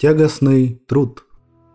Тягостный труд.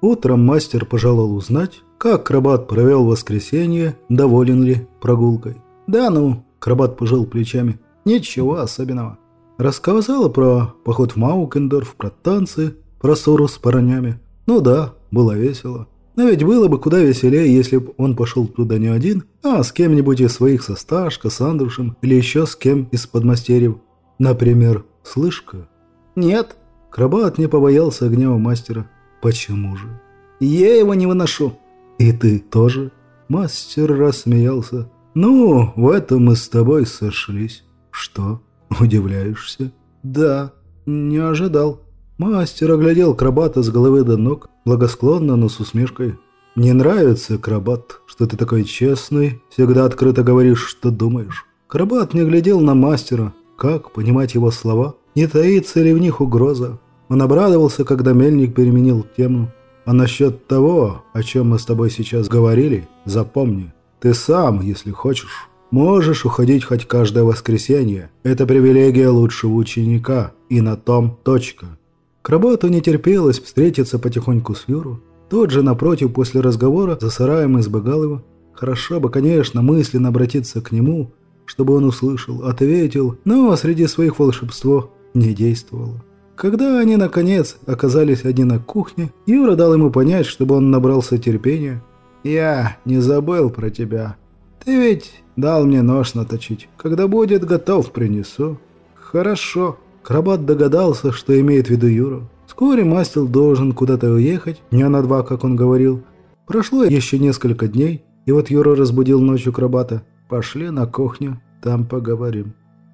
Утром мастер пожелал узнать, как Крабат провел воскресенье, доволен ли прогулкой. «Да ну», – Крабат пожал плечами, – «ничего особенного». Рассказала про поход в Маукендорф, про танцы, про ссору с парнями. Ну да, было весело. Но ведь было бы куда веселее, если бы он пошел туда не один, а с кем-нибудь из своих со Сташка, с Андрушем или еще с кем из подмастерьев. Например, Слышка? Нет. Крабат не побоялся гнева мастера. Почему же? Я его не выношу. И ты тоже? Мастер рассмеялся. Ну, в этом мы с тобой сошлись. Что, удивляешься? Да, не ожидал. Мастер оглядел крабата с головы до ног, благосклонно, но с усмешкой. «Не нравится, крабат, что ты такой честный, всегда открыто говоришь, что думаешь». Крабат не глядел на мастера. Как понимать его слова? Не таится ли в них угроза? Он обрадовался, когда мельник переменил тему. А насчет того, о чем мы с тобой сейчас говорили, запомни. Ты сам, если хочешь, можешь уходить хоть каждое воскресенье. Это привилегия лучшего ученика. И на том точка. Крабату не терпелось встретиться потихоньку с Юру. Тот же, напротив, после разговора за сараем избегал его. Хорошо бы, конечно, мысленно обратиться к нему, чтобы он услышал, ответил, но среди своих волшебство не действовало. Когда они, наконец, оказались одни на кухне, Юра дал ему понять, чтобы он набрался терпения. «Я не забыл про тебя. Ты ведь дал мне нож наточить. Когда будет готов, принесу». «Хорошо», Крабат догадался, что имеет в виду Юру. Вскоре мастер должен куда-то уехать, дня на два, как он говорил. Прошло еще несколько дней, и вот Юра разбудил ночью Крабата. «Пошли на кухню, там поговорим».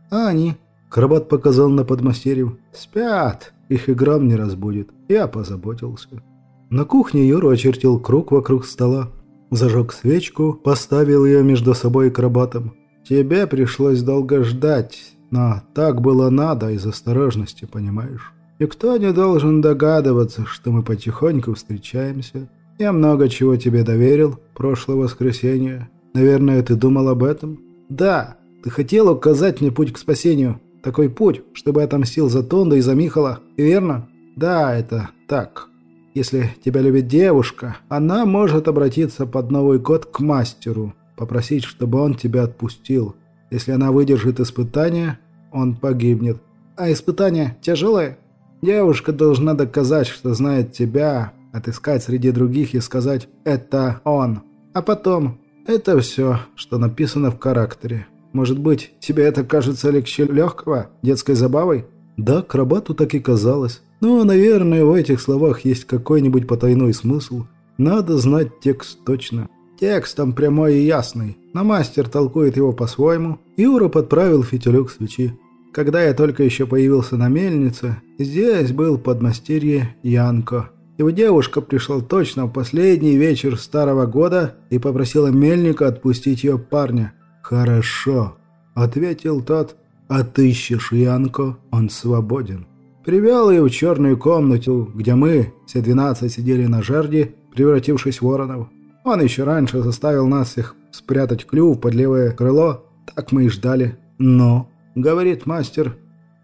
«А они?» Крабат показал на подмастерьев. «Спят, их и грамм не разбудит. Я позаботился». На кухне Юра очертил круг вокруг стола, зажег свечку, поставил ее между собой и Крабатом. «Тебе пришлось долго ждать, но так было надо из осторожности, понимаешь? Никто не должен догадываться, что мы потихоньку встречаемся. Я много чего тебе доверил прошлое воскресенье. Наверное, ты думал об этом? Да, ты хотел указать мне путь к спасению. Такой путь, чтобы отомстил за Тонда и за Михала. Верно? Да, это так. Если тебя любит девушка, она может обратиться под Новый год к мастеру, попросить, чтобы он тебя отпустил. Если она выдержит испытание, он погибнет. А испытание тяжелое? Девушка должна доказать, что знает тебя, отыскать среди других и сказать «это он». А потом «это все, что написано в характере». Может быть, тебе это кажется легче легкого, детской забавой? Да, Крабату так и казалось. Но, наверное, в этих словах есть какой-нибудь потайной смысл. Надо знать текст точно. Текст там прямой и ясный, но мастер толкует его по-своему. Юра подправил фитилек свечи. Когда я только еще появился на мельнице, здесь был подмастерье Янко. Его девушка пришла точно в последний вечер старого года и попросила мельника отпустить ее парня. «Хорошо», — ответил тот, — «отыщешь Янко, он свободен». Привел ее в черную комнату, где мы, все двенадцать, сидели на жерди, превратившись в воронов. Он еще раньше заставил нас всех спрятать клюв под левое крыло. Так мы и ждали. Но, говорит мастер,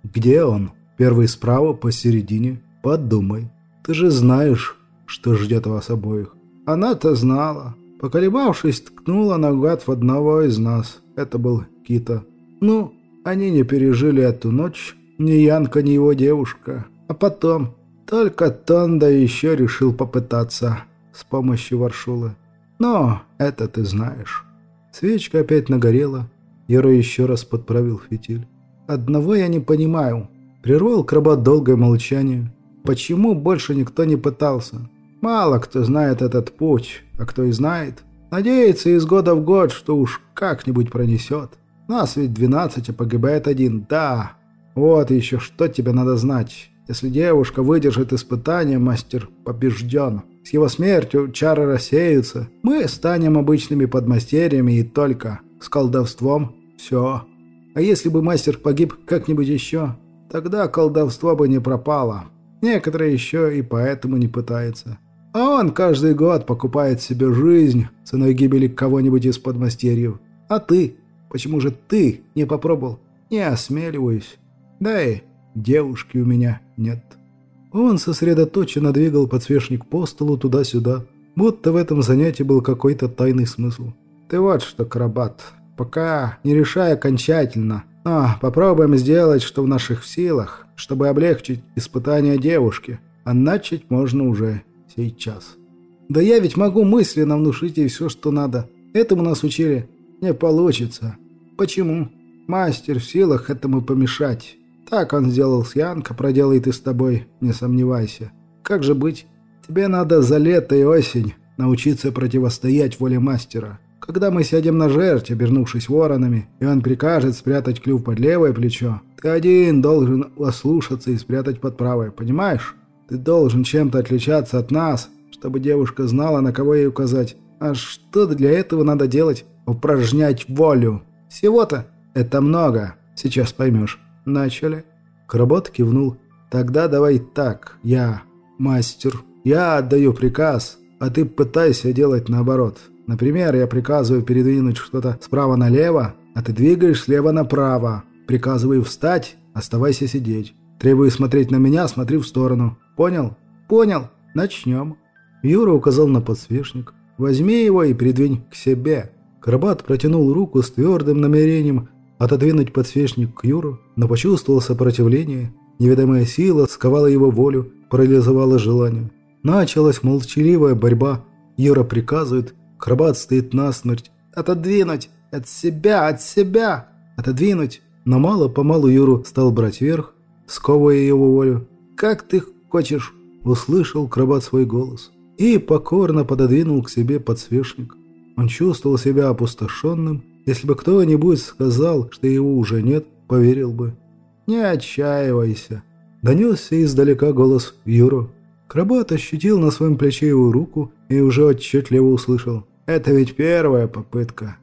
где он? Первый справа, посередине. Подумай. Ты же знаешь, что ждет вас обоих. Она-то знала. Поколебавшись, ткнула наугад в одного из нас. Это был Кита. Ну, они не пережили эту ночь. Ни Янка, ни его девушка. А потом... Только Тонда еще решил попытаться с помощью Варшулы. Но это ты знаешь. Свечка опять нагорела. Яро еще раз подправил фитиль. Одного я не понимаю. Прервал Крабат долгое молчание. Почему больше никто не пытался? Мало кто знает этот путь, а кто и знает, надеется из года в год, что уж как-нибудь пронесет. Нас ведь двенадцать, а погибает один. Да, вот еще что тебе надо знать. Если девушка выдержит испытание, мастер побежден. С его смертью чары рассеются. Мы станем обычными подмастерьями и только. С колдовством все. А если бы мастер погиб как-нибудь еще, тогда колдовство бы не пропало. Некоторые еще и поэтому не пытаются. А он каждый год покупает себе жизнь ценой гибели кого-нибудь из подмастерьев. А ты? Почему же ты не попробовал? Не осмеливаюсь. Да и девушки у меня нет. Он сосредоточенно двигал подсвечник по столу туда-сюда, будто в этом занятии был какой-то тайный смысл. «Ты вот что, Крабат, пока не решай окончательно, но попробуем сделать, что в наших силах, чтобы облегчить испытание девушки, а начать можно уже сейчас». «Да я ведь могу мысленно внушить ей все, что надо. Этому нас учили. Не получится. Почему? Мастер в силах этому помешать. Так он сделал с Янко, проделает и с тобой, не сомневайся. Как же быть? Тебе надо за лето и осень научиться противостоять воле мастера. Когда мы сядем на жертв, обернувшись воронами, и он прикажет спрятать клюв под левое плечо, ты один должен ослушаться и спрятать под правое, понимаешь? Ты должен чем-то отличаться от нас, чтобы девушка знала, на кого ей указать. А что для этого надо делать? Упражнять волю. Всего-то это много. Сейчас поймешь. Начали?» Кработ кивнул. «Тогда давай так. Я мастер. Я отдаю приказ, а ты пытайся делать наоборот. Например, я приказываю передвинуть что-то справа налево, а ты двигаешь слева направо. Приказываю встать, оставайся сидеть. Требую смотреть на меня, смотри в сторону. Понял? Понял. Начнем». Юра указал на подсвечник. «Возьми его и придвинь к себе». Крабат протянул руку с твердым намерением отодвинуть подсвечник к Юру, но почувствовал сопротивление. Неведомая сила сковала его волю, парализовала желание. Началась молчаливая борьба. Юра приказывает, Крабат стоит насмерть. «Отодвинуть! От себя! От себя! Отодвинуть!» Но мало-помалу Юру стал брать верх, сковывая его волю. «Как ты хочешь!» – услышал Крабат свой голос. И покорно пододвинул к себе подсвечник. Он чувствовал себя опустошенным если бы кто-нибудь сказал, что его уже нет, поверил бы. «Не отчаивайся!» Донесся издалека голос Юру. Крабат ощутил на своем плече его руку и уже отчетливо услышал. «Это ведь первая попытка!»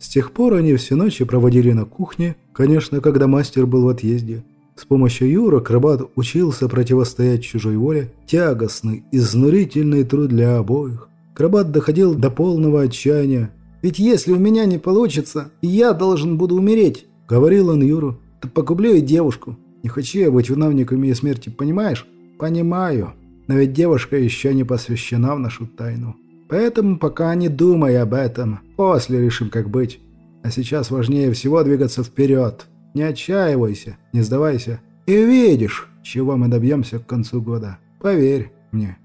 С тех пор они все ночи проводили на кухне, конечно, когда мастер был в отъезде. С помощью Юра Крабат учился противостоять чужой воле, тягостный, изнурительный труд для обоих. Крабат доходил до полного отчаяния, ведь если у меня не получится, я должен буду умереть», — говорил он Юру. «То погублю и девушку. Не хочу я быть виновником ее смерти, понимаешь?» «Понимаю. Но ведь девушка еще не посвящена в нашу тайну. Поэтому пока не думай об этом. После решим, как быть. А сейчас важнее всего двигаться вперед. Не отчаивайся, не сдавайся. И видишь, чего мы добьемся к концу года. Поверь мне».